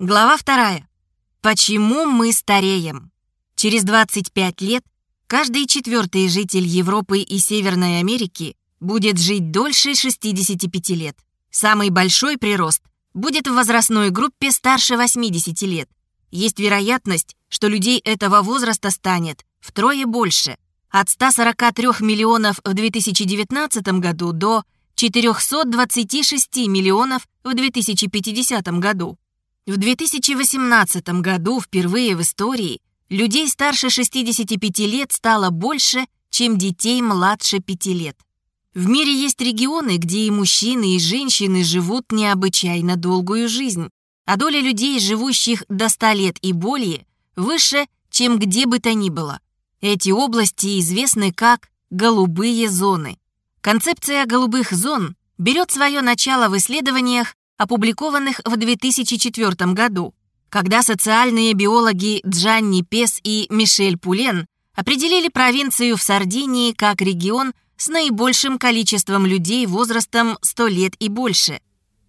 Глава вторая. Почему мы стареем? Через 25 лет каждый четвертый житель Европы и Северной Америки будет жить дольше 65 лет. Самый большой прирост будет в возрастной группе старше 80 лет. Есть вероятность, что людей этого возраста станет втрое больше. От 143 миллионов в 2019 году до 426 миллионов в 2050 году. В 2018 году впервые в истории людей старше 65 лет стало больше, чем детей младше 5 лет. В мире есть регионы, где и мужчины, и женщины живут необычайно долгую жизнь, а доля людей, живущих до 100 лет и более, выше, чем где бы то ни было. Эти области известны как «голубые зоны». Концепция голубых зон берет свое начало в исследованиях, опубликованных в 2004 году, когда социальные биологи Джанни Пес и Мишель Пулен определили провинцию в Сардинии как регион с наибольшим количеством людей возрастом 100 лет и больше.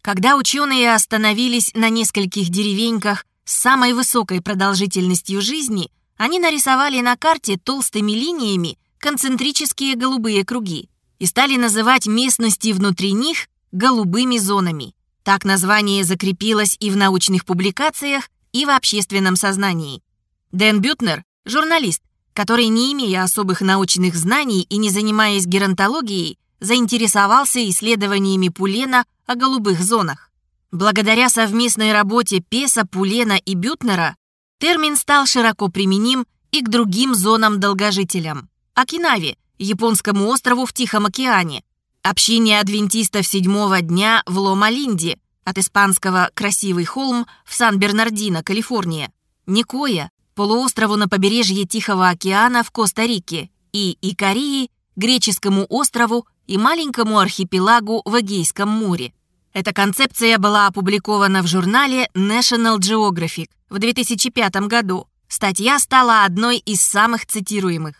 Когда ученые остановились на нескольких деревеньках с самой высокой продолжительностью жизни, они нарисовали на карте толстыми линиями концентрические голубые круги и стали называть местности внутри них голубыми зонами. Так название закрепилось и в научных публикациях, и в общественном сознании. Дэн Бютнер – журналист, который, не имея особых научных знаний и не занимаясь геронтологией, заинтересовался исследованиями Пулена о голубых зонах. Благодаря совместной работе Песа, Пулена и Бютнера термин стал широко применим и к другим зонам-долгожителям. Окинаве, японскому острову в Тихом океане, Общение адвентистов седьмого дня в Лома-Линде, от испанского «красивый холм» в Сан-Бернардино, Калифорния. Никоя, полуострову на побережье Тихого океана в Коста-Рике. И Икарии, греческому острову и маленькому архипелагу в Эгейском море. Эта концепция была опубликована в журнале National Geographic в 2005 году. Статья стала одной из самых цитируемых.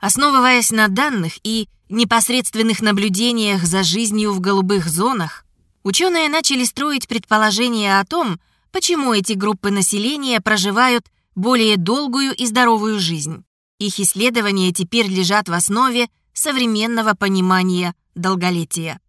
Основываясь на данных и непосредственных наблюдениях за жизнью в голубых зонах, ученые начали строить предположения о том, почему эти группы населения проживают более долгую и здоровую жизнь. Их исследования теперь лежат в основе современного понимания долголетия.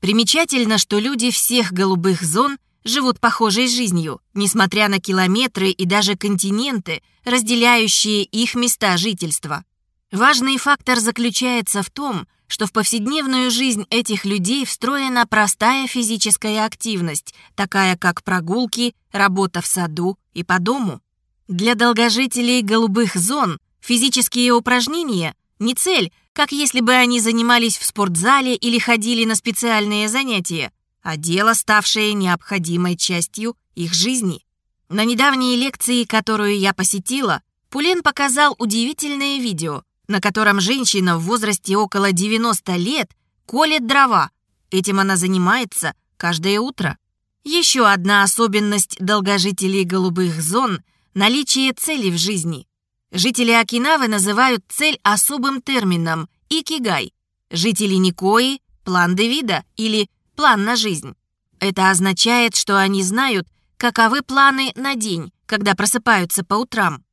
Примечательно, что люди всех голубых зон живут похожей жизнью, несмотря на километры и даже континенты, разделяющие их места жительства. Важный фактор заключается в том, что в повседневную жизнь этих людей встроена простая физическая активность, такая как прогулки, работа в саду и по дому. Для долгожителей голубых зон физические упражнения не цель, как если бы они занимались в спортзале или ходили на специальные занятия, а дело, ставшее необходимой частью их жизни. На недавней лекции, которую я посетила, Пулен показал удивительное видео – на котором женщина в возрасте около 90 лет колет дрова. Этим она занимается каждое утро. Еще одна особенность долгожителей голубых зон – наличие цели в жизни. Жители Окинавы называют цель особым термином – икигай. Жители Никои – план Девида или план на жизнь. Это означает, что они знают, каковы планы на день, когда просыпаются по утрам.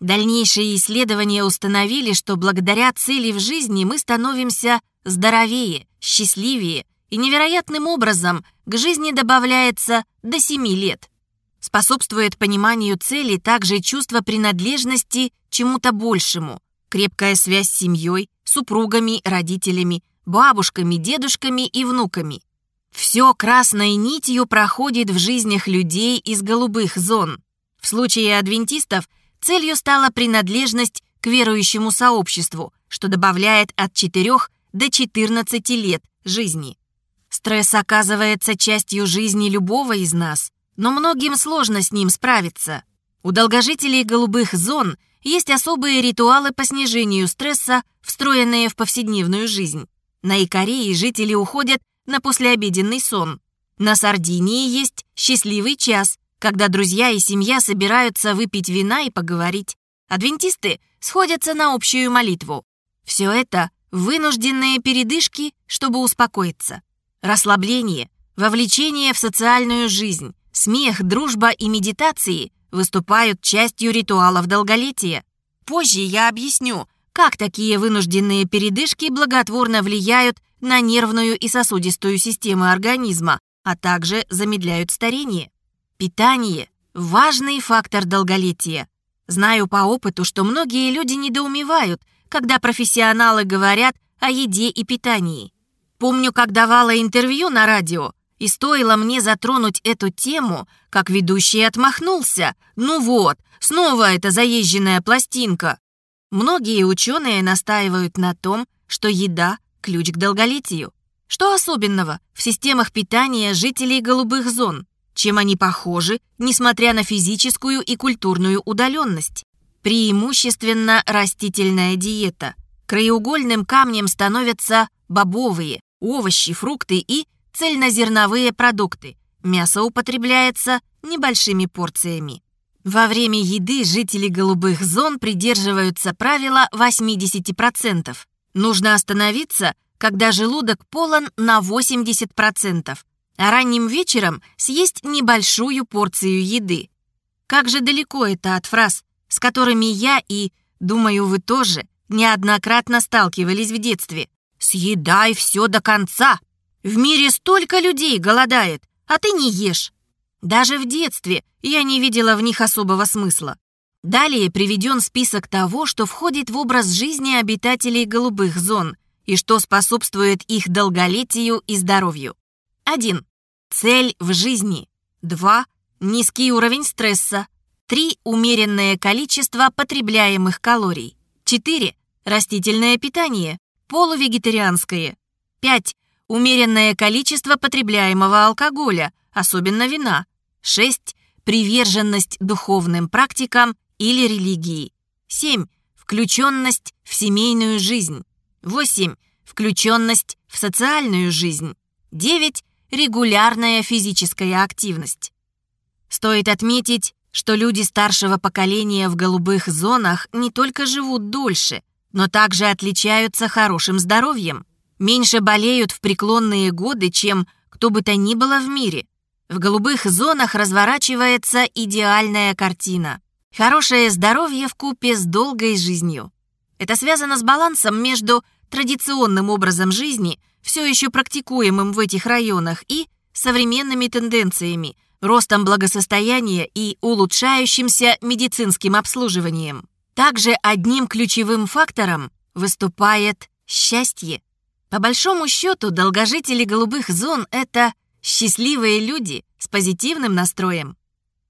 Дальнейшие исследования установили, что благодаря цели в жизни мы становимся здоровее, счастливее и невероятным образом к жизни добавляется до 7 лет. Способствует пониманию цели также чувство принадлежности чему-то большему, крепкая связь с семьей, супругами, родителями, бабушками, дедушками и внуками. Все красной нитью проходит в жизнях людей из голубых зон. В случае адвентистов – Целью стала принадлежность к верующему сообществу, что добавляет от 4 до 14 лет жизни. Стресс оказывается частью жизни любого из нас, но многим сложно с ним справиться. У долгожителей голубых зон есть особые ритуалы по снижению стресса, встроенные в повседневную жизнь. На Икарии жители уходят на послеобеденный сон. На Сардинии есть счастливый час, когда друзья и семья собираются выпить вина и поговорить. Адвентисты сходятся на общую молитву. Все это вынужденные передышки, чтобы успокоиться. Расслабление, вовлечение в социальную жизнь, смех, дружба и медитации выступают частью ритуалов долголетия. Позже я объясню, как такие вынужденные передышки благотворно влияют на нервную и сосудистую системы организма, а также замедляют старение. Питание – важный фактор долголетия. Знаю по опыту, что многие люди недоумевают, когда профессионалы говорят о еде и питании. Помню, как давала интервью на радио, и стоило мне затронуть эту тему, как ведущий отмахнулся. Ну вот, снова эта заезженная пластинка. Многие ученые настаивают на том, что еда – ключ к долголетию. Что особенного в системах питания жителей голубых зон? Чем они похожи, несмотря на физическую и культурную удаленность? Преимущественно растительная диета. Краеугольным камнем становятся бобовые, овощи, фрукты и цельнозерновые продукты. Мясо употребляется небольшими порциями. Во время еды жители голубых зон придерживаются правила 80%. Нужно остановиться, когда желудок полон на 80%, а ранним вечером съесть небольшую порцию еды. Как же далеко это от фраз, с которыми я и, думаю, вы тоже, неоднократно сталкивались в детстве. «Съедай все до конца!» В мире столько людей голодает, а ты не ешь. Даже в детстве я не видела в них особого смысла. Далее приведен список того, что входит в образ жизни обитателей голубых зон и что способствует их долголетию и здоровью. 1. Цель в жизни. 2. Низкий уровень стресса. 3. Умеренное количество потребляемых калорий. 4. Растительное питание. Полувегетарианское. 5. Умеренное количество потребляемого алкоголя, особенно вина. 6. Приверженность духовным практикам или религии. 7. Включенность в семейную жизнь. 8. Включенность в социальную жизнь. 9. Регулярная физическая активность. Стоит отметить, что люди старшего поколения в голубых зонах не только живут дольше, но также отличаются хорошим здоровьем. Меньше болеют в преклонные годы, чем кто бы то ни было в мире. В голубых зонах разворачивается идеальная картина. Хорошее здоровье в купе с долгой жизнью. Это связано с балансом между традиционным образом жизни, все еще практикуемым в этих районах, и современными тенденциями, ростом благосостояния и улучшающимся медицинским обслуживанием. Также одним ключевым фактором выступает счастье. По большому счету, долгожители голубых зон — это счастливые люди с позитивным настроем.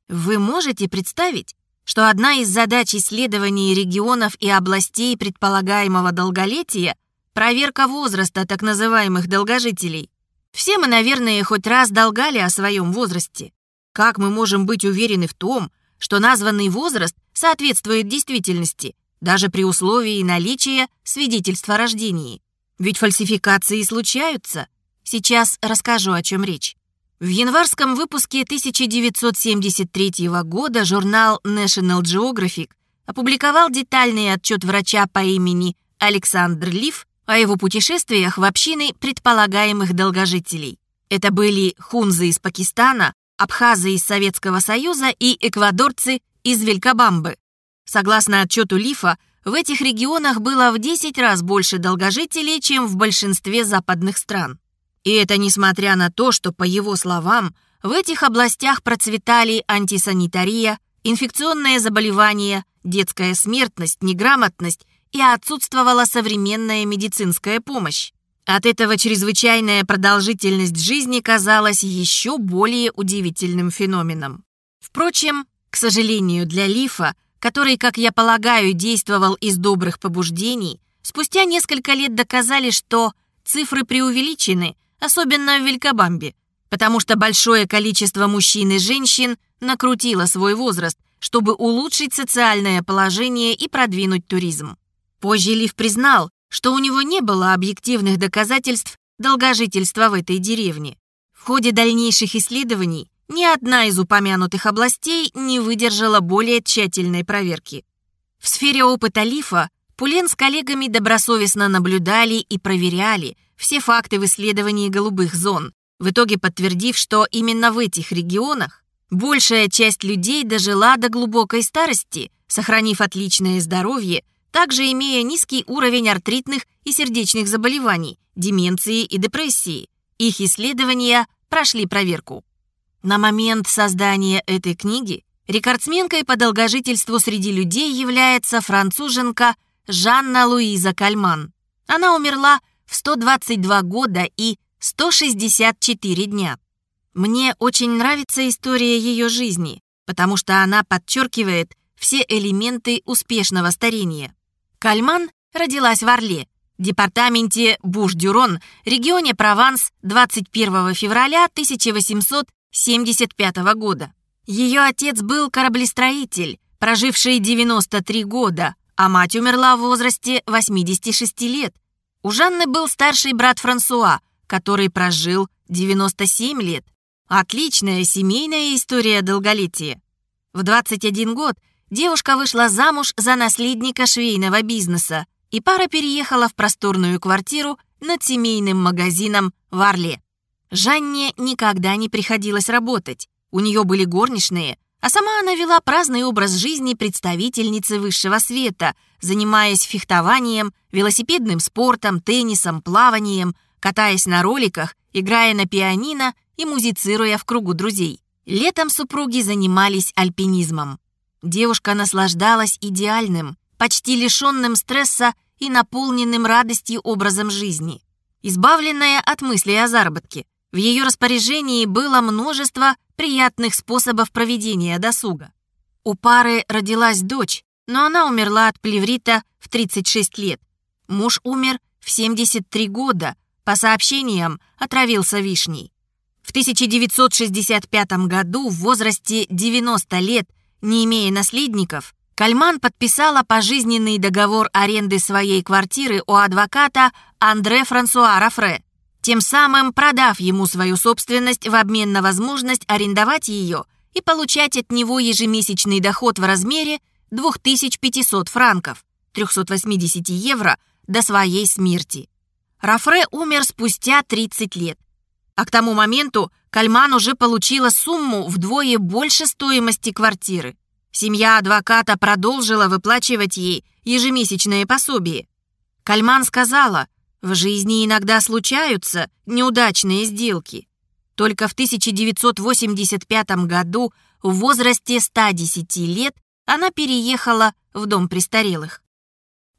Вы можете представить, что одна из задач исследований регионов и областей предполагаемого долголетия – проверка возраста так называемых долгожителей. Все мы, наверное, хоть раз долгали о своем возрасте. Как мы можем быть уверены в том, что названный возраст соответствует действительности, даже при условии наличия свидетельства о рождении? Ведь фальсификации случаются. Сейчас расскажу, о чем речь. В январском выпуске 1973 года журнал National Geographic опубликовал детальный отчет врача по имени Александр Лив о его путешествиях в общины предполагаемых долгожителей. Это были хунзы из Пакистана, абхазы из Советского Союза и эквадорцы из Велькобамбы. Согласно отчету Лифа, в этих регионах было в 10 раз больше долгожителей, чем в большинстве западных стран. И это несмотря на то, что, по его словам, в этих областях процветали антисанитария, инфекционные заболевания, детская смертность, неграмотность и отсутствовала современная медицинская помощь. От этого чрезвычайная продолжительность жизни казалась еще более удивительным феноменом. Впрочем, к сожалению для Лифа, который, как я полагаю, действовал из добрых побуждений, спустя несколько лет доказали, что цифры преувеличены, особенно в Велькобамбе, потому что большое количество мужчин и женщин накрутило свой возраст, чтобы улучшить социальное положение и продвинуть туризм. Позже Лив признал, что у него не было объективных доказательств долгожительства в этой деревне. В ходе дальнейших исследований ни одна из упомянутых областей не выдержала более тщательной проверки. В сфере опыта Лифа Пулен с коллегами добросовестно наблюдали и проверяли все факты в исследовании голубых зон, в итоге подтвердив, что именно в этих регионах Большая часть людей дожила до глубокой старости, сохранив отличное здоровье, также имея низкий уровень артритных и сердечных заболеваний, деменции и депрессии. Их исследования прошли проверку. На момент создания этой книги рекордсменкой по долгожительству среди людей является француженка Жанна Луиза Кальман. Она умерла в 122 года и 164 дня. Мне очень нравится история ее жизни, потому что она подчеркивает все элементы успешного старения. Кальман родилась в Орле, департаменте Буш-Дюрон, регионе Прованс 21 февраля 1875 года. Ее отец был кораблестроитель, проживший 93 года, а мать умерла в возрасте 86 лет. У Жанны был старший брат Франсуа, который прожил 97 лет. Отличная семейная история долголетия. В 21 год девушка вышла замуж за наследника швейного бизнеса, и пара переехала в просторную квартиру над семейным магазином в Орле. Жанне никогда не приходилось работать. У нее были горничные, а сама она вела праздный образ жизни представительницы высшего света, занимаясь фехтованием, велосипедным спортом, теннисом, плаванием, катаясь на роликах, играя на пианино и музицируя в кругу друзей. Летом супруги занимались альпинизмом. Девушка наслаждалась идеальным, почти лишенным стресса и наполненным радостью образом жизни. Избавленная от мыслей о заработке, в ее распоряжении было множество приятных способов проведения досуга. У пары родилась дочь, но она умерла от плеврита в 36 лет. Муж умер в 73 года, по сообщениям, отравился вишней. В 1965 году в возрасте 90 лет, не имея наследников, Кальман подписала пожизненный договор аренды своей квартиры у адвоката Андре Франсуа Рафре, тем самым продав ему свою собственность в обмен на возможность арендовать ее и получать от него ежемесячный доход в размере 2500 франков, 380 евро, до своей смерти. Рафре умер спустя 30 лет а к тому моменту Кальман уже получила сумму вдвое больше стоимости квартиры. Семья адвоката продолжила выплачивать ей ежемесячное пособие. Кальман сказала, в жизни иногда случаются неудачные сделки. Только в 1985 году в возрасте 110 лет она переехала в дом престарелых.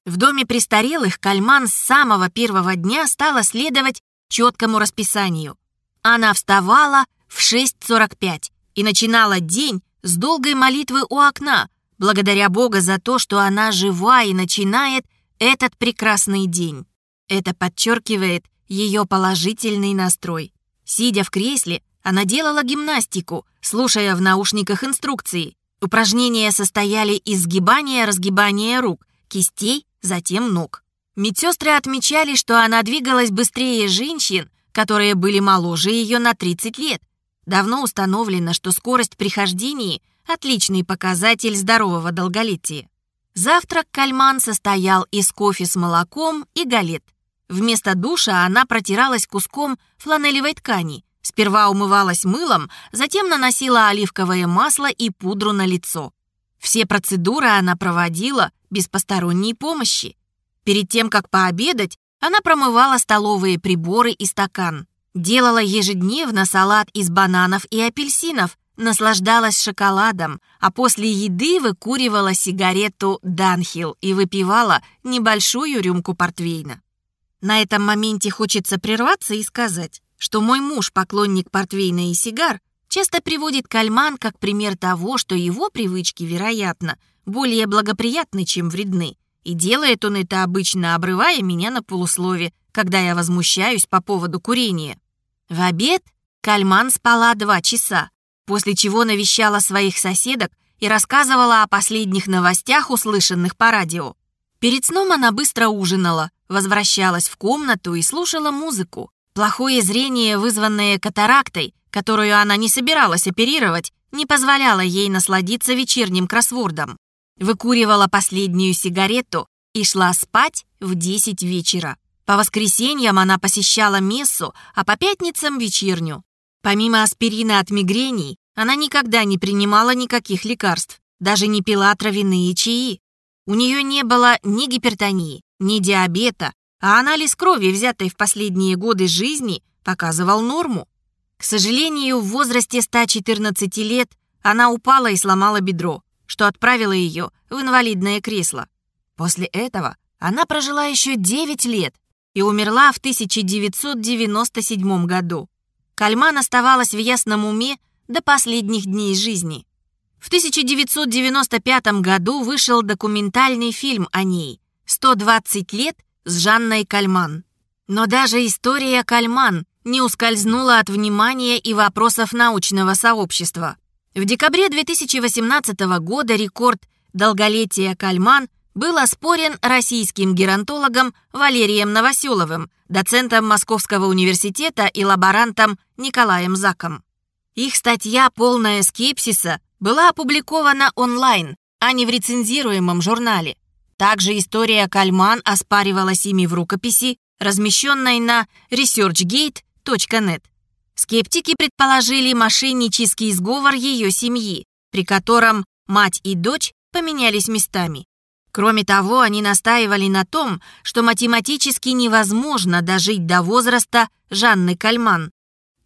В доме престарелых Кальман с самого первого дня стала следовать четкому расписанию. Она вставала в 6.45 и начинала день с долгой молитвы у окна, благодаря Бога за то, что она жива и начинает этот прекрасный день. Это подчеркивает ее положительный настрой. Сидя в кресле, она делала гимнастику, слушая в наушниках инструкции. Упражнения состояли из сгибания, разгибания рук, кистей, затем ног. Медсестры отмечали, что она двигалась быстрее женщин, которые были моложе ее на 30 лет. Давно установлено, что скорость при хождении – отличный показатель здорового долголетия. Завтрак Кальман состоял из кофе с молоком и галет. Вместо душа она протиралась куском фланелевой ткани, сперва умывалась мылом, затем наносила оливковое масло и пудру на лицо. Все процедуры она проводила без посторонней помощи. Перед тем, как пообедать, она промывала столовые приборы и стакан, делала ежедневно салат из бананов и апельсинов, наслаждалась шоколадом, а после еды выкуривала сигарету «Данхилл» и выпивала небольшую рюмку портвейна. На этом моменте хочется прерваться и сказать, что мой муж, поклонник портвейна и сигар, часто приводит кальман как пример того, что его привычки, вероятно, более благоприятны, чем вредны, и делает он это обычно, обрывая меня на полуслове, когда я возмущаюсь по поводу курения. В обед Кальман спала два часа, после чего навещала своих соседок и рассказывала о последних новостях, услышанных по радио. Перед сном она быстро ужинала, возвращалась в комнату и слушала музыку. Плохое зрение, вызванное катарактой, которую она не собиралась оперировать, не позволяло ей насладиться вечерним кроссвордом выкуривала последнюю сигарету и шла спать в 10 вечера. По воскресеньям она посещала мессу, а по пятницам — вечерню. Помимо аспирина от мигрений, Она никогда не принимала никаких лекарств, даже не пила травяные чаи. У нее не было ни гипертонии, ни диабета, а анализ крови, взятый в последние годы жизни, показывал норму. К сожалению, в возрасте 114 лет она упала и сломала бедро, что отправило ее в инвалидное кресло. После этого она прожила еще 9 лет и умерла в 1997 году. Кальман оставалась в ясном уме до последних дней жизни. В 1995 году вышел документальный фильм о ней «120 лет с Жанной Кальман». Но даже история Кальман не ускользнула от внимания и вопросов научного сообщества. В декабре 2018 года рекорд долголетия Кальман был оспорен российским геронтологом Валерием Новоселовым, доцентом Московского университета и лаборантом Николаем Заком. Их статья, полная скепсиса, была опубликована онлайн, а не в рецензируемом журнале. Также история Кальман оспаривалась ими в рукописи, размещенной на researchgate.net. Скептики предположили мошеннический сговор ее семьи, при котором мать и дочь поменялись местами. Кроме того, они настаивали на том, что математически невозможно дожить до возраста Жанны Кальман.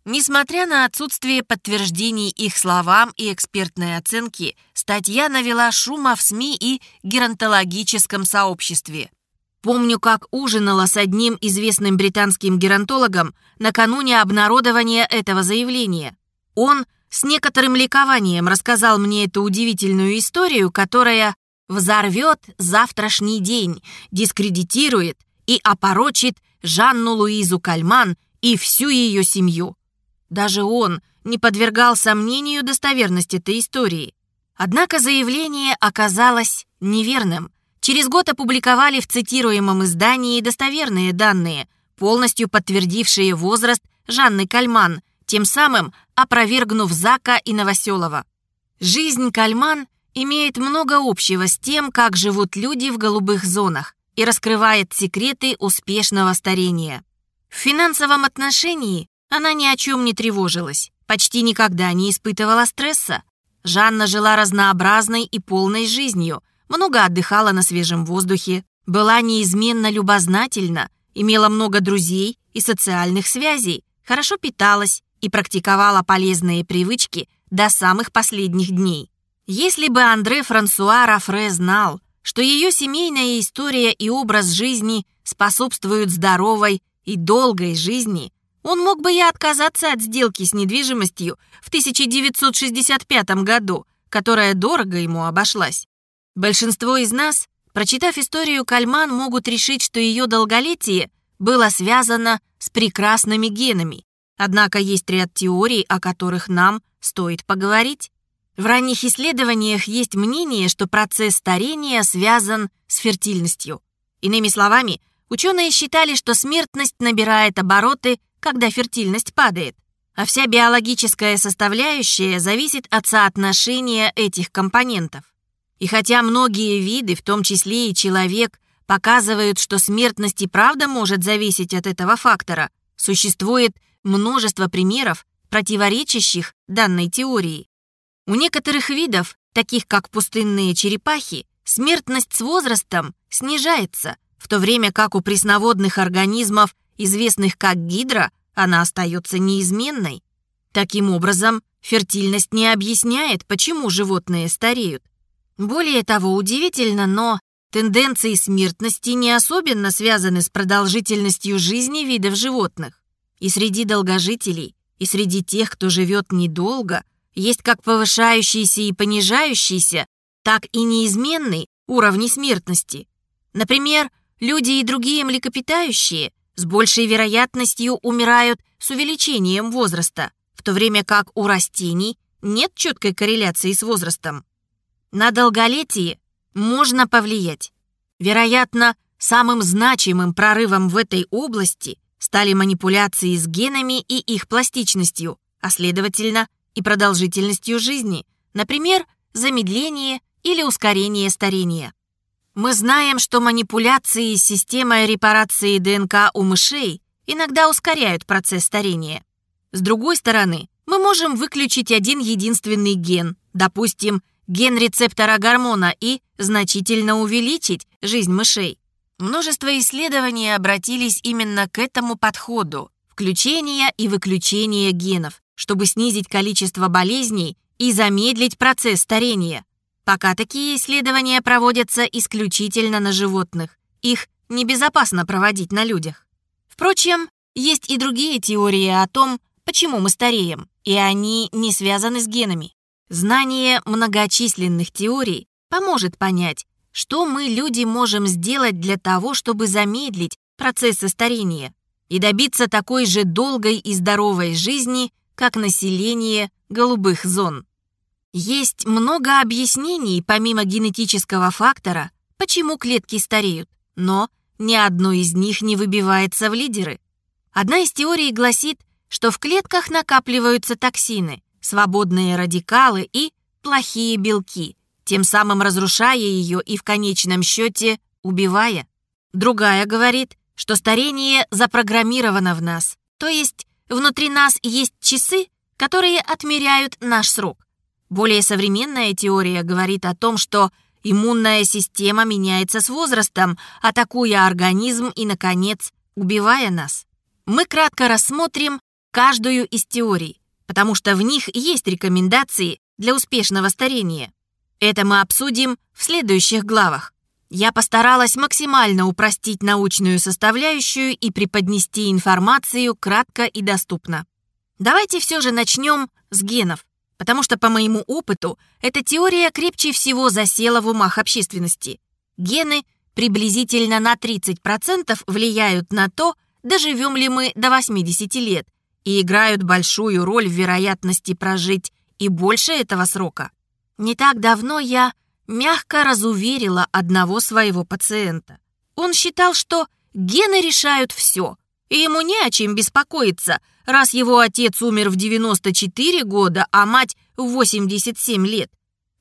Несмотря на отсутствие подтверждений их словам и экспертной оценки, статья навела шума в СМИ и геронтологическом сообществе. Помню, как ужинала с одним известным британским геронтологом накануне обнародования этого заявления. Он с некоторым ликованием рассказал мне эту удивительную историю, которая взорвет завтрашний день, дискредитирует и опорочит Жанну Луизу Кальман и всю ее семью. Даже он не подвергал сомнению достоверность этой истории. Однако заявление оказалось неверным. Через год опубликовали в цитируемом издании достоверные данные, полностью подтвердившие возраст Жанны Кальман, тем самым опровергнув Зака и Новоселова. Жизнь Кальман имеет много общего с тем, как живут люди в голубых зонах и раскрывает секреты успешного старения. В финансовом отношении она ни о чем не тревожилась, почти никогда не испытывала стресса. Жанна жила разнообразной и полной жизнью, много отдыхала на свежем воздухе, была неизменно любознательна, имела много друзей и социальных связей, хорошо питалась и практиковала полезные привычки до самых последних дней. Если бы Андре Франсуа Рафре знал, что ее семейная история и образ жизни способствуют здоровой и долгой жизни, он мог бы и отказаться от сделки с недвижимостью в 1965 году, которая дорого ему обошлась. Большинство из нас, прочитав историю Кальман, могут решить, что ее долголетие было связано с прекрасными генами. Однако есть ряд теорий, о которых нам стоит поговорить. В ранних исследованиях есть мнение, что процесс старения связан с фертильностью. Иными словами, ученые считали, что смертность набирает обороты когда фертильность падает, а вся биологическая составляющая зависит от соотношения этих компонентов. И хотя многие виды, в том числе и человек, показывают, что смертность и правда может зависеть от этого фактора, существует множество примеров, противоречащих данной теории. У некоторых видов, таких как пустынные черепахи, смертность с возрастом снижается, в то время как у пресноводных организмов известных как гидра, она остается неизменной. Таким образом, фертильность не объясняет, почему животные стареют. Более того, удивительно, но тенденции смертности не особенно связаны с продолжительностью жизни видов животных. И среди долгожителей, и среди тех, кто живет недолго, есть как повышающиеся и понижающиеся, так и неизменный уровни смертности. Например, люди и другие млекопитающие с большей вероятностью умирают с увеличением возраста, в то время как у растений нет четкой корреляции с возрастом. На долголетие можно повлиять. Вероятно, самым значимым прорывом в этой области стали манипуляции с генами и их пластичностью, а следовательно и продолжительностью жизни, например, замедление или ускорение старения. Мы знаем, что манипуляции с системой репарации ДНК у мышей иногда ускоряют процесс старения. С другой стороны, мы можем выключить один единственный ген, допустим, ген рецептора гормона и значительно увеличить жизнь мышей. Множество исследований обратились именно к этому подходу – включение и выключение генов, чтобы снизить количество болезней и замедлить процесс старения. Пока такие исследования проводятся исключительно на животных. Их небезопасно проводить на людях. Впрочем, есть и другие теории о том, почему мы стареем, и они не связаны с генами. Знание многочисленных теорий поможет понять, что мы, люди, можем сделать для того, чтобы замедлить процессы старения и добиться такой же долгой и здоровой жизни, как население голубых зон. Есть много объяснений, помимо генетического фактора, почему клетки стареют, но ни одно из них не выбивается в лидеры. Одна из теорий гласит, что в клетках накапливаются токсины, свободные радикалы и плохие белки, тем самым разрушая ее и в конечном счете убивая. Другая говорит, что старение запрограммировано в нас, то есть внутри нас есть часы, которые отмеряют наш срок. Более современная теория говорит о том, что иммунная система меняется с возрастом, атакуя организм и, наконец, убивая нас. Мы кратко рассмотрим каждую из теорий, потому что в них есть рекомендации для успешного старения. Это мы обсудим в следующих главах. Я постаралась максимально упростить научную составляющую и преподнести информацию кратко и доступно. Давайте все же начнем с генов, потому что, по моему опыту, эта теория крепче всего засела в умах общественности. Гены приблизительно на 30% влияют на то, доживем ли мы до 80 лет, и играют большую роль в вероятности прожить и больше этого срока. Не так давно я мягко разуверила одного своего пациента. Он считал, что гены решают все, и ему не о чем беспокоиться, раз его отец умер в 94 года, а мать в 87 лет.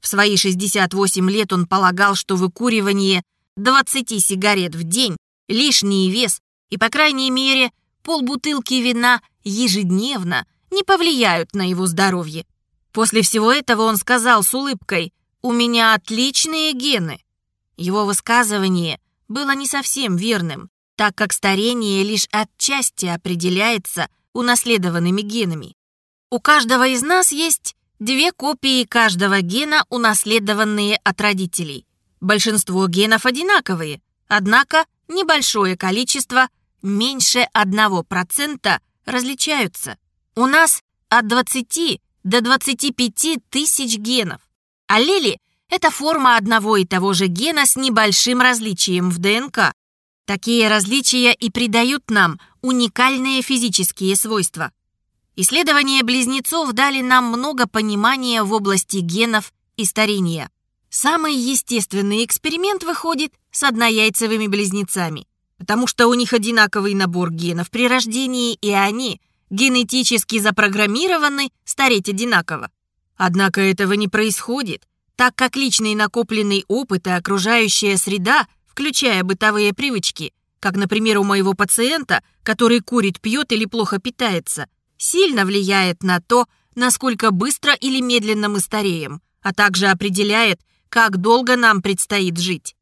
В свои 68 лет он полагал, что выкуривание 20 сигарет в день, лишний вес и, по крайней мере, полбутылки вина ежедневно не повлияют на его здоровье. После всего этого он сказал с улыбкой «У меня отличные гены». Его высказывание было не совсем верным, так как старение лишь отчасти определяется унаследованными генами. У каждого из нас есть две копии каждого гена, унаследованные от родителей. Большинство генов одинаковые, однако небольшое количество, меньше 1%, различаются. У нас от 20 до 25 тысяч генов. Аллели – это форма одного и того же гена с небольшим различием в ДНК. Такие различия и придают нам уникальные физические свойства. Исследования близнецов дали нам много понимания в области генов и старения. Самый естественный эксперимент выходит с однояйцевыми близнецами, потому что у них одинаковый набор генов при рождении, и они – генетически запрограммированы стареть одинаково. Однако этого не происходит, так как личный накопленный опыт и окружающая среда, включая бытовые привычки, как, например, у моего пациента, который курит, пьет или плохо питается, сильно влияет на то, насколько быстро или медленно мы стареем, а также определяет, как долго нам предстоит жить.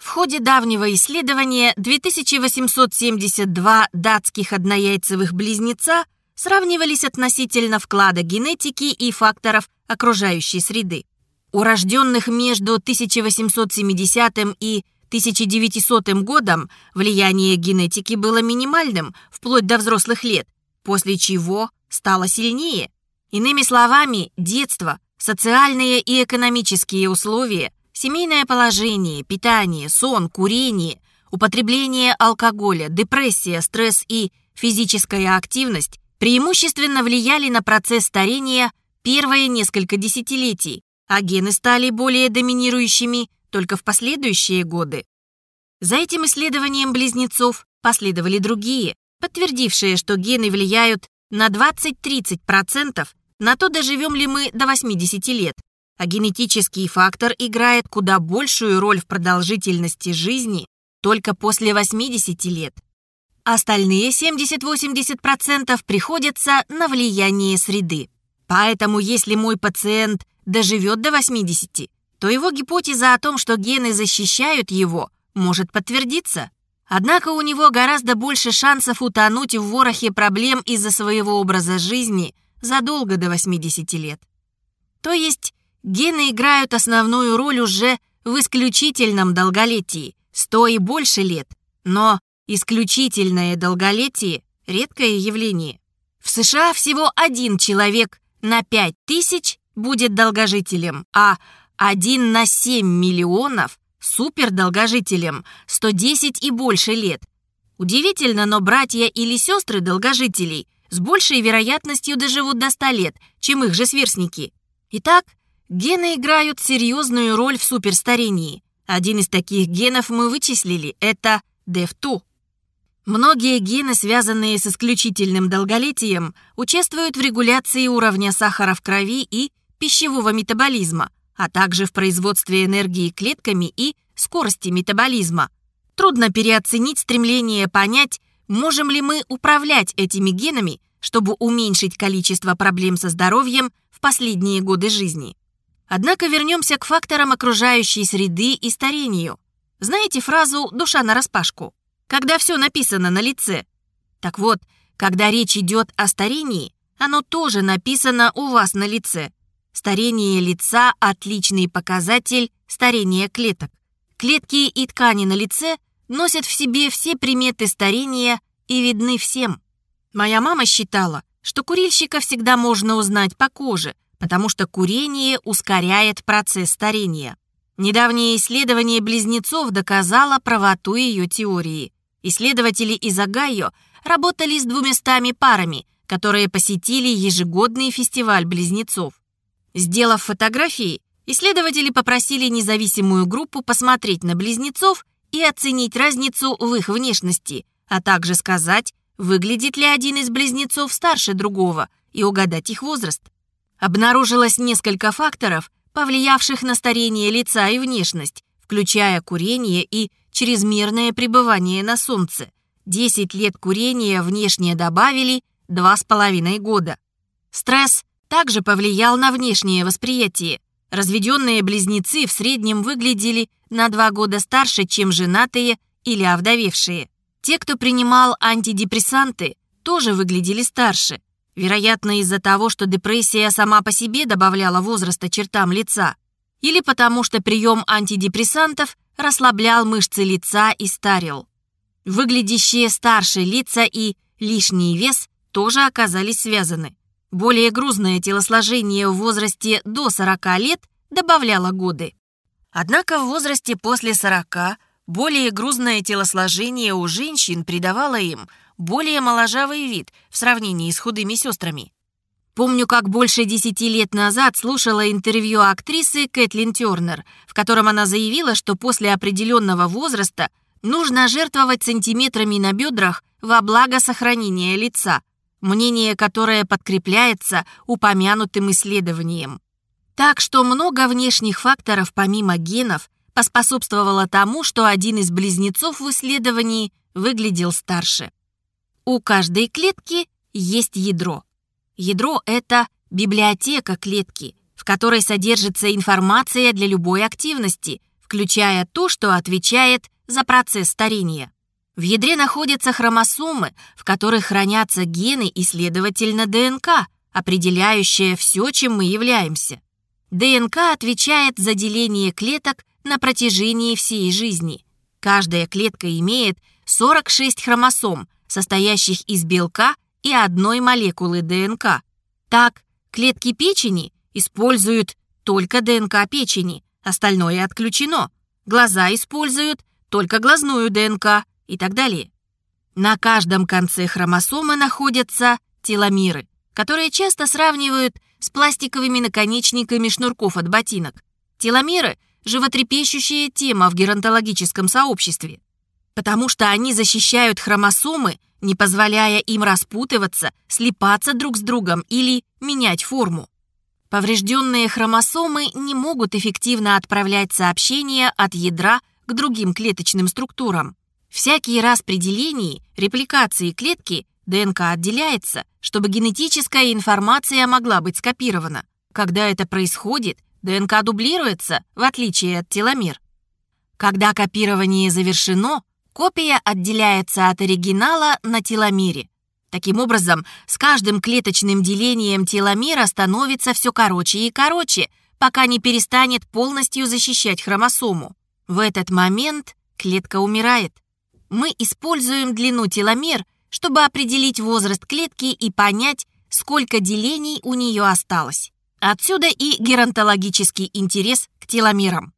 В ходе давнего исследования 2872 датских однояйцевых близнеца сравнивались относительно вклада генетики и факторов окружающей среды. У рожденных между 1870 и 1900 годом влияние генетики было минимальным, вплоть до взрослых лет, после чего стало сильнее. Иными словами, детство, социальные и экономические условия – Семейное положение, питание, сон, курение, употребление алкоголя, депрессия, стресс и физическая активность преимущественно влияли на процесс старения первые несколько десятилетий, а гены стали более доминирующими только в последующие годы. За этим исследованием близнецов последовали другие, подтвердившие, что гены влияют на 20-30% на то, доживем ли мы до 80 лет а генетический фактор играет куда большую роль в продолжительности жизни только после 80 лет. Остальные 70-80% приходятся на влияние среды. Поэтому если мой пациент доживет до 80, то его гипотеза о том, что гены защищают его, может подтвердиться. Однако у него гораздо больше шансов утонуть в ворохе проблем из-за своего образа жизни задолго до 80 лет. То есть гены играют основную роль уже в исключительном долголетии, 100 и больше лет, но исключительное долголетие – редкое явление. В США всего один человек на 5 тысяч будет долгожителем, а один на 7 миллионов супердолгожителем 110 и больше лет. Удивительно, но братья или сестры долгожителей с большей вероятностью доживут до 100 лет, чем их же сверстники. Итак, гены играют серьезную роль в суперстарении. Один из таких генов мы вычислили – это DEF2. Многие гены, связанные с исключительным долголетием, участвуют в регуляции уровня сахара в крови и пищевого метаболизма – а также в производстве энергии клетками и скорости метаболизма. Трудно переоценить стремление понять, можем ли мы управлять этими генами, чтобы уменьшить количество проблем со здоровьем в последние годы жизни. Однако вернемся к факторам окружающей среды и старению. Знаете фразу «душа нараспашку», когда все написано на лице? Так вот, когда речь идет о старении, оно тоже написано у вас на лице – Старение лица – отличный показатель старения клеток. Клетки и ткани на лице носят в себе все приметы старения и видны всем. Моя мама считала, что курильщика всегда можно узнать по коже, потому что курение ускоряет процесс старения. Недавнее исследование близнецов доказало правоту ее теории. Исследователи из Огайо работали с двумястами парами, которые посетили ежегодный фестиваль близнецов. Сделав фотографии, исследователи попросили независимую группу посмотреть на близнецов и оценить разницу в их внешности, а также сказать, выглядит ли один из близнецов старше другого и угадать их возраст. Обнаружилось несколько факторов, повлиявших на старение лица и внешность, включая курение и чрезмерное пребывание на солнце. 10 лет курения внешне добавили 2,5 года. Стресс также повлиял на внешнее восприятие. Разведенные близнецы в среднем выглядели на два года старше, чем женатые или овдовевшие. Те, кто принимал антидепрессанты, тоже выглядели старше. Вероятно, из-за того, что депрессия сама по себе добавляла возраста чертам лица. Или потому, что прием антидепрессантов расслаблял мышцы лица и старил. Выглядящие старше лица и лишний вес тоже оказались связаны. Более грузное телосложение в возрасте до 40 лет добавляло годы. Однако в возрасте после 40 более грузное телосложение у женщин придавало им более моложавый вид в сравнении с худыми сестрами. Помню, как больше десяти лет назад слушала интервью актрисы Кэтлин Тернер, в котором она заявила, что после определенного возраста нужно жертвовать сантиметрами на бедрах во благо сохранения лица, мнение которое подкрепляется упомянутым исследованием. Так что много внешних факторов помимо генов поспособствовало тому, что один из близнецов в исследовании выглядел старше. У каждой клетки есть ядро. Ядро — это библиотека клетки, в которой содержится информация для любой активности, включая то, что отвечает за процесс старения. В ядре находятся хромосомы, в которых хранятся гены и, следовательно, ДНК, определяющая все, чем мы являемся. ДНК отвечает за деление клеток на протяжении всей жизни. Каждая клетка имеет 46 хромосом, состоящих из белка и одной молекулы ДНК. Так, клетки печени используют только ДНК печени, остальное отключено. Глаза используют только глазную ДНК, и так далее. На каждом конце хромосомы находятся теломеры, которые часто сравнивают с пластиковыми наконечниками шнурков от ботинок. Теломеры – животрепещущая тема в геронтологическом сообществе, потому что они защищают хромосомы, не позволяя им распутываться, слипаться друг с другом или менять форму. Поврежденные хромосомы не могут эффективно отправлять сообщения от ядра к другим клеточным структурам. Всякие распределения, репликации клетки ДНК отделяется, чтобы генетическая информация могла быть скопирована. Когда это происходит, ДНК дублируется, в отличие от теломер. Когда копирование завершено, копия отделяется от оригинала на теломере. Таким образом, с каждым клеточным делением теломера становится все короче и короче, пока не перестанет полностью защищать хромосому. В этот момент клетка умирает. Мы используем длину теломер, чтобы определить возраст клетки и понять, сколько делений у нее осталось. Отсюда и геронтологический интерес к теломерам.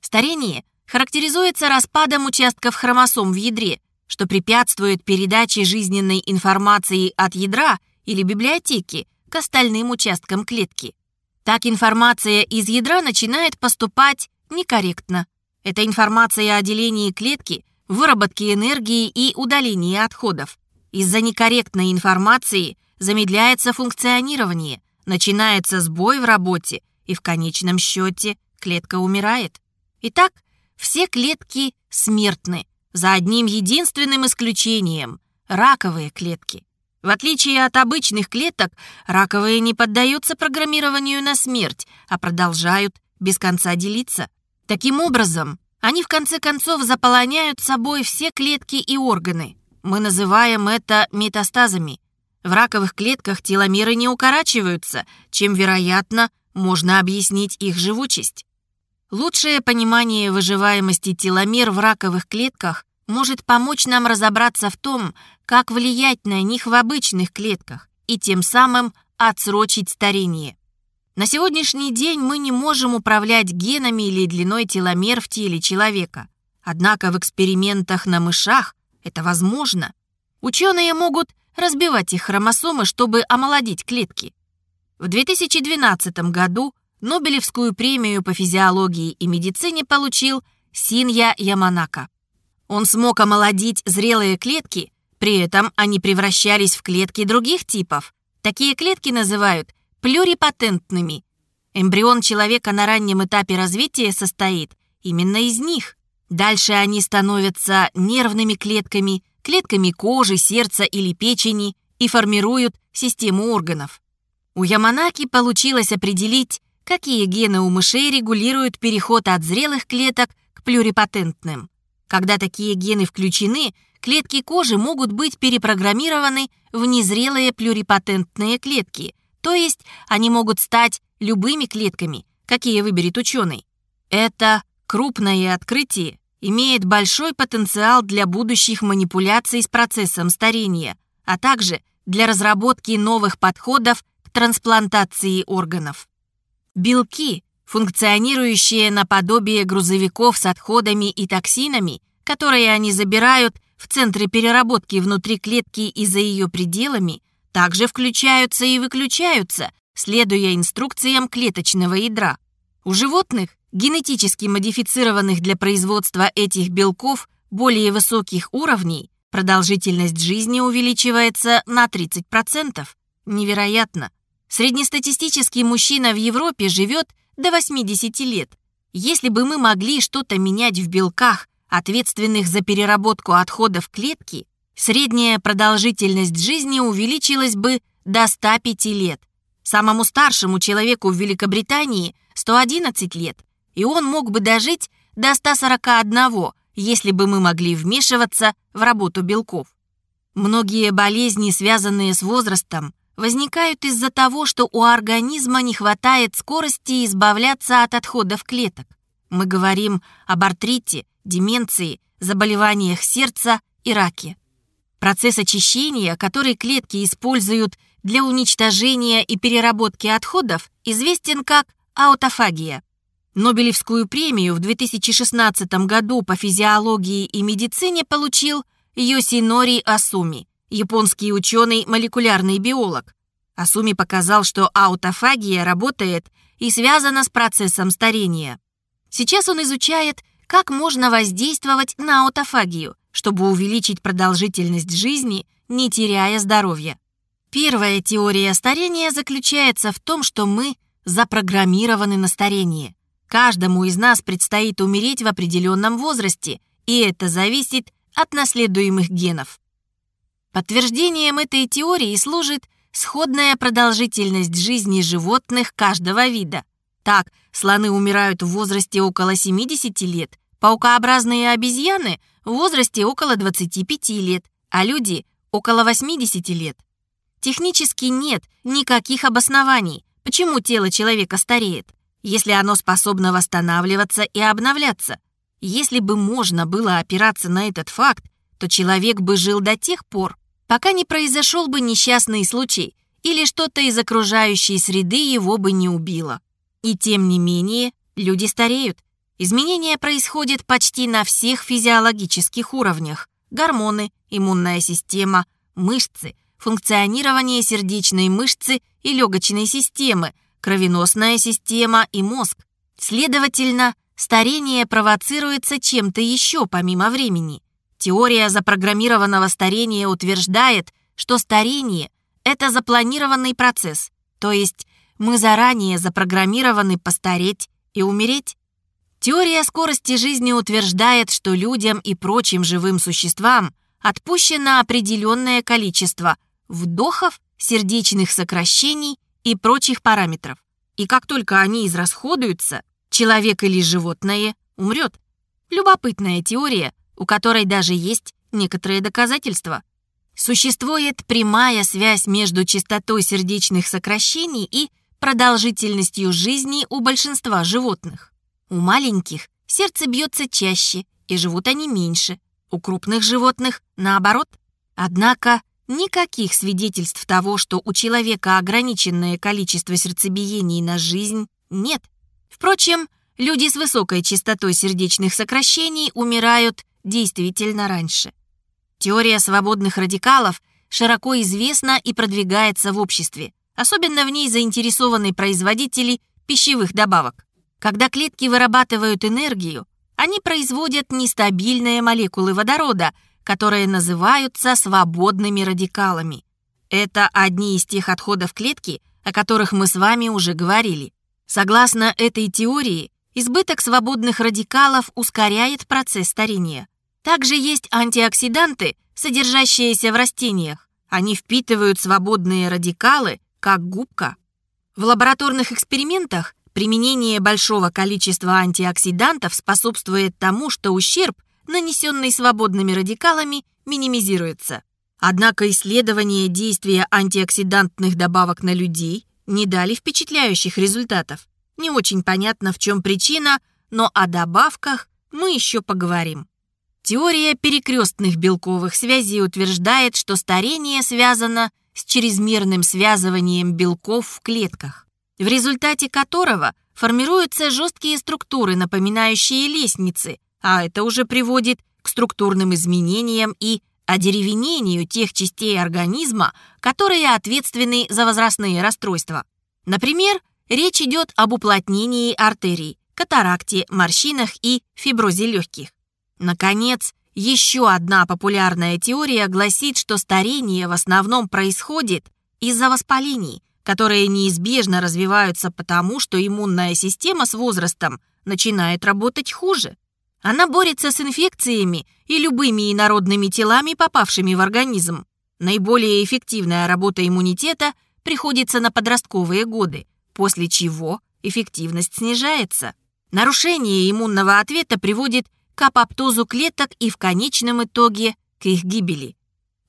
Старение характеризуется распадом участков хромосом в ядре, что препятствует передаче жизненной информации от ядра или библиотеки к остальным участкам клетки. Так информация из ядра начинает поступать некорректно. Это информация о делении клетки, выработке энергии и удалении отходов. Из-за некорректной информации замедляется функционирование, начинается сбой в работе, и в конечном счете клетка умирает. Итак, все клетки смертны, за одним единственным исключением – раковые клетки. В отличие от обычных клеток, раковые не поддаются программированию на смерть, а продолжают без конца делиться. Таким образом, они в конце концов заполоняют собой все клетки и органы. Мы называем это метастазами. В раковых клетках теломеры не укорачиваются, чем, вероятно, можно объяснить их живучесть. Лучшее понимание выживаемости теломер в раковых клетках может помочь нам разобраться в том, как влиять на них в обычных клетках и тем самым отсрочить старение. На сегодняшний день мы не можем управлять генами или длиной теломер в теле человека. Однако в экспериментах на мышах это возможно. Ученые могут разбивать их хромосомы, чтобы омолодить клетки. В 2012 году Нобелевскую премию по физиологии и медицине получил Синья Яманака. Он смог омолодить зрелые клетки, при этом они превращались в клетки других типов. Такие клетки называют плюрипатентными. Эмбрион человека на раннем этапе развития состоит именно из них. Дальше они становятся нервными клетками, клетками кожи, сердца или печени и формируют систему органов. У Яманаки получилось определить какие гены у мышей регулируют переход от зрелых клеток к плюрипатентным. Когда такие гены включены, клетки кожи могут быть перепрограммированы в незрелые плюрипатентные клетки, то есть они могут стать любыми клетками, какие выберет ученый. Это крупное открытие имеет большой потенциал для будущих манипуляций с процессом старения, а также для разработки новых подходов к трансплантации органов. Белки, функционирующие наподобие грузовиков с отходами и токсинами, которые они забирают в центре переработки внутри клетки и за ее пределами, также включаются и выключаются, следуя инструкциям клеточного ядра. У животных, генетически модифицированных для производства этих белков более высоких уровней, продолжительность жизни увеличивается на 30%. Невероятно. Среднестатистический мужчина в Европе живет до 80 лет. Если бы мы могли что-то менять в белках, ответственных за переработку отходов клетки, средняя продолжительность жизни увеличилась бы до 105 лет. Самому старшему человеку в Великобритании 111 лет, и он мог бы дожить до 141, если бы мы могли вмешиваться в работу белков. Многие болезни, связанные с возрастом, возникают из-за того, что у организма не хватает скорости избавляться от отходов клеток. Мы говорим об артрите, деменции, заболеваниях сердца и раке. Процесс очищения, который клетки используют для уничтожения и переработки отходов, известен как аутофагия. Нобелевскую премию в 2016 году по физиологии и медицине получил Йосинори Асуми, японский ученый-молекулярный биолог. Асуми показал, что аутофагия работает и связана с процессом старения. Сейчас он изучает, как можно воздействовать на аутофагию, чтобы увеличить продолжительность жизни, не теряя здоровья. Первая теория старения заключается в том, что мы запрограммированы на старение. Каждому из нас предстоит умереть в определенном возрасте, и это зависит от наследуемых генов. Подтверждением этой теории служит сходная продолжительность жизни животных каждого вида. Так, слоны умирают в возрасте около 70 лет, паукообразные обезьяны в возрасте около 25 лет, а люди – около 80 лет. Технически нет никаких обоснований, почему тело человека стареет, если оно способно восстанавливаться и обновляться. Если бы можно было опираться на этот факт, то человек бы жил до тех пор, пока не произошел бы несчастный случай или что-то из окружающей среды его бы не убило. И тем не менее, люди стареют. Изменения происходят почти на всех физиологических уровнях. Гормоны, иммунная система, мышцы, функционирование сердечной мышцы и легочной системы, кровеносная система и мозг. Следовательно, старение провоцируется чем-то еще помимо времени. Теория запрограммированного старения утверждает, что старение – это запланированный процесс, то есть мы заранее запрограммированы постареть и умереть. Теория скорости жизни утверждает, что людям и прочим живым существам отпущено определенное количество вдохов, сердечных сокращений и прочих параметров. И как только они израсходуются, человек или животное умрет. Любопытная теория, у которой даже есть некоторые доказательства. Существует прямая связь между частотой сердечных сокращений и продолжительностью жизни у большинства животных. У маленьких сердце бьется чаще, и живут они меньше. У крупных животных наоборот. Однако никаких свидетельств того, что у человека ограниченное количество сердцебиений на жизнь, нет. Впрочем, люди с высокой частотой сердечных сокращений умирают действительно раньше. Теория свободных радикалов широко известна и продвигается в обществе. Особенно в ней заинтересованы производители пищевых добавок. Когда клетки вырабатывают энергию, они производят нестабильные молекулы водорода, которые называются свободными радикалами. Это одни из тех отходов клетки, о которых мы с вами уже говорили. Согласно этой теории, избыток свободных радикалов ускоряет процесс старения. Также есть антиоксиданты, содержащиеся в растениях. Они впитывают свободные радикалы как губка. В лабораторных экспериментах применение большого количества антиоксидантов способствует тому, что ущерб, нанесенный свободными радикалами, минимизируется. Однако исследования действия антиоксидантных добавок на людей не дали впечатляющих результатов. Не очень понятно, в чем причина, но о добавках мы еще поговорим. Теория перекрестных белковых связей утверждает, что старение связано с чрезмерным связыванием белков в клетках, в результате которого формируются жесткие структуры, напоминающие лестницы, а это уже приводит к структурным изменениям и одеревенению тех частей организма, которые ответственны за возрастные расстройства. Например, речь идет об уплотнении артерий, катаракте, морщинах и фиброзе легких. Наконец, еще одна популярная теория гласит, что старение в основном происходит из-за воспалений, которые неизбежно развиваются потому, что иммунная система с возрастом начинает работать хуже. Она борется с инфекциями и любыми инородными телами, попавшими в организм. Наиболее эффективная работа иммунитета приходится на подростковые годы, после чего эффективность снижается. Нарушение иммунного ответа приводит к апоптозу клеток и в конечном итоге к их гибели.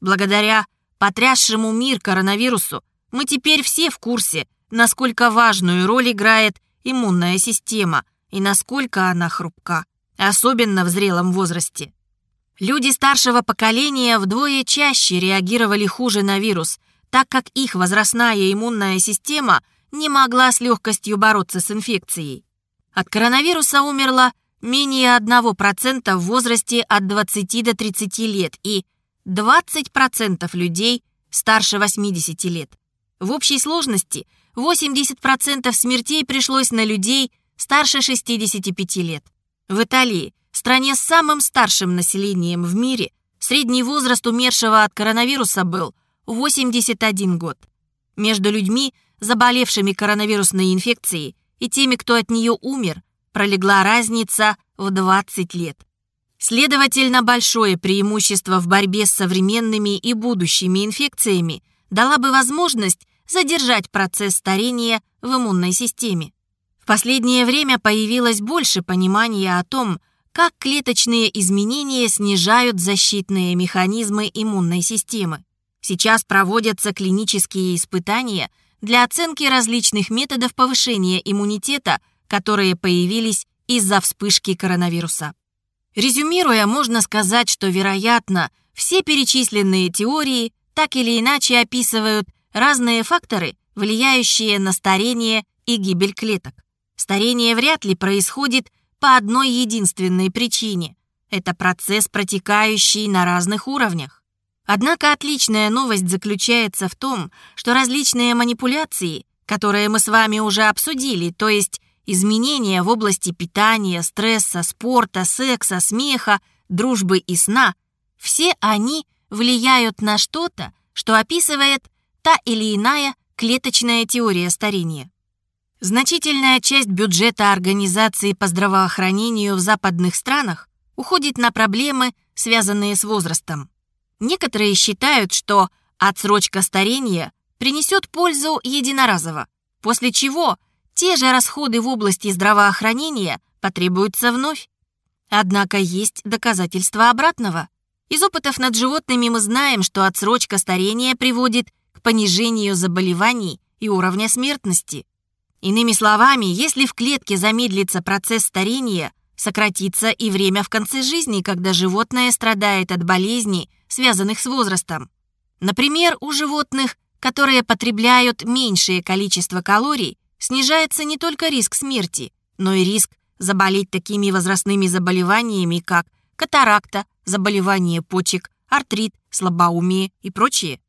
Благодаря потрясшему мир коронавирусу мы теперь все в курсе, насколько важную роль играет иммунная система и насколько она хрупка, особенно в зрелом возрасте. Люди старшего поколения вдвое чаще реагировали хуже на вирус, так как их возрастная иммунная система не могла с легкостью бороться с инфекцией. От коронавируса умерло менее 1% в возрасте от 20 до 30 лет и 20% людей старше 80 лет. В общей сложности 80% смертей пришлось на людей старше 65 лет. В Италии, стране с самым старшим населением в мире, средний возраст умершего от коронавируса был 81 год. Между людьми, заболевшими коронавирусной инфекцией, и теми, кто от нее умер, пролегла разница в 20 лет. Следовательно, большое преимущество в борьбе с современными и будущими инфекциями дала бы возможность задержать процесс старения в иммунной системе. В последнее время появилось больше понимания о том, как клеточные изменения снижают защитные механизмы иммунной системы. Сейчас проводятся клинические испытания для оценки различных методов повышения иммунитета, которые появились из-за вспышки коронавируса. Резюмируя, можно сказать, что, вероятно, все перечисленные теории так или иначе описывают разные факторы, влияющие на старение и гибель клеток. Старение вряд ли происходит по одной единственной причине. Это процесс, протекающий на разных уровнях. Однако отличная новость заключается в том, что различные манипуляции, которые мы с вами уже обсудили, то есть изменения в области питания, стресса, спорта, секса, смеха, дружбы и сна, все они влияют на что-то, что описывает та или иная клеточная теория старения. Значительная часть бюджета организации по здравоохранению в западных странах уходит на проблемы, связанные с возрастом. Некоторые считают, что отсрочка старения принесет пользу единоразово, после чего те же расходы в области здравоохранения потребуются вновь. Однако есть доказательства обратного. Из опытов над животными мы знаем, что отсрочка старения приводит к понижению заболеваний и уровня смертности. Иными словами, если в клетке замедлится процесс старения, сократится и время в конце жизни, когда животное страдает от болезней, связанных с возрастом. Например, у животных, которые потребляют меньшее количество калорий, снижается не только риск смерти, но и риск заболеть такими возрастными заболеваниями, как катаракта, заболевание почек, артрит, слабоумие и прочее.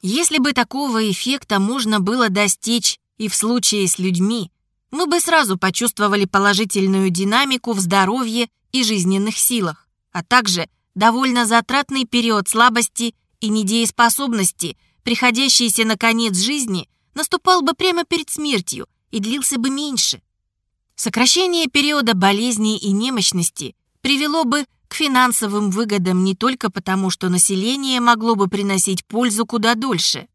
Если бы такого эффекта можно было достичь и в случае с людьми мы бы сразу почувствовали положительную динамику в здоровье и жизненных силах, а также довольно затратный период слабости и недееспособности, приходящийся на конец жизни, наступал бы прямо перед смертью и длился бы меньше. Сокращение периода болезни и немощности привело бы к финансовым выгодам не только потому, что население могло бы приносить пользу куда дольше,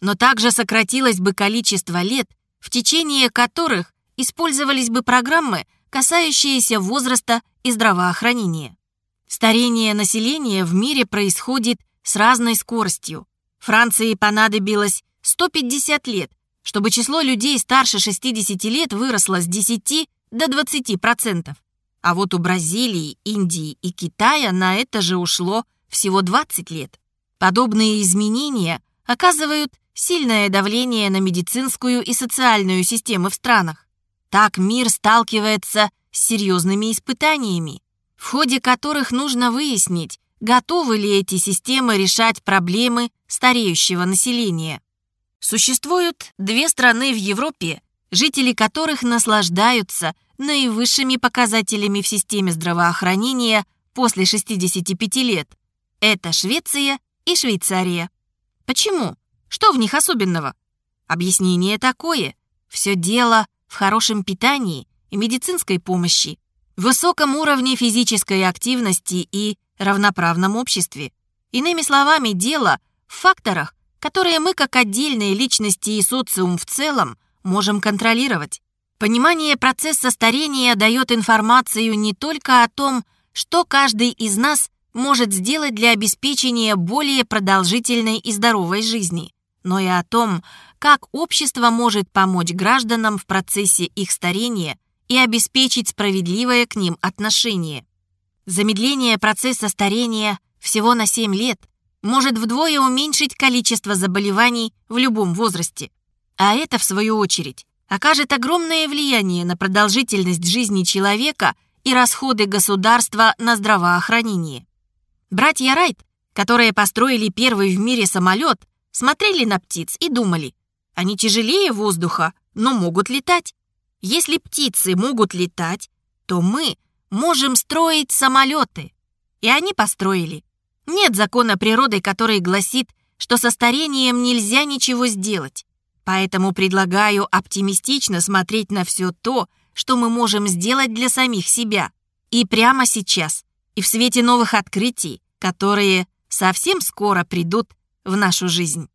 но также сократилось бы количество лет, в течение которых использовались бы программы, касающиеся возраста и здравоохранения. Старение населения в мире происходит с разной скоростью. Франции понадобилось 150 лет, чтобы число людей старше 60 лет выросло с 10 до 20%. А вот у Бразилии, Индии и Китая на это же ушло всего 20 лет. Подобные изменения оказывают сильное давление на медицинскую и социальную системы в странах. Так мир сталкивается с серьезными испытаниями, в ходе которых нужно выяснить, готовы ли эти системы решать проблемы стареющего населения. Существуют две страны в Европе, жители которых наслаждаются наивысшими показателями в системе здравоохранения после 65 лет. Это Швеция и Швейцария. Почему? Что в них особенного? Объяснение такое. Все дело в хорошем питании и медицинской помощи, высоком уровне физической активности и равноправном обществе. Иными словами, дело в факторах, которые мы как отдельные личности и социум в целом можем контролировать. Понимание процесса старения дает информацию не только о том, что каждый из нас может сделать для обеспечения более продолжительной и здоровой жизни, но и о том, как общество может помочь гражданам в процессе их старения и обеспечить справедливое к ним отношение. Замедление процесса старения всего на 7 лет может вдвое уменьшить количество заболеваний в любом возрасте. А это, в свою очередь, окажет огромное влияние на продолжительность жизни человека и расходы государства на здравоохранение. Братья Райт, которые построили первый в мире самолет, смотрели на птиц и думали, они тяжелее воздуха, но могут летать. Если птицы могут летать, то мы можем строить самолеты. И они построили. Нет закона природы, который гласит, что со старением нельзя ничего сделать. Поэтому предлагаю оптимистично смотреть на все то, что мы можем сделать для самих себя. И прямо сейчас, и в свете новых открытий, которые совсем скоро придут в нашу жизнь.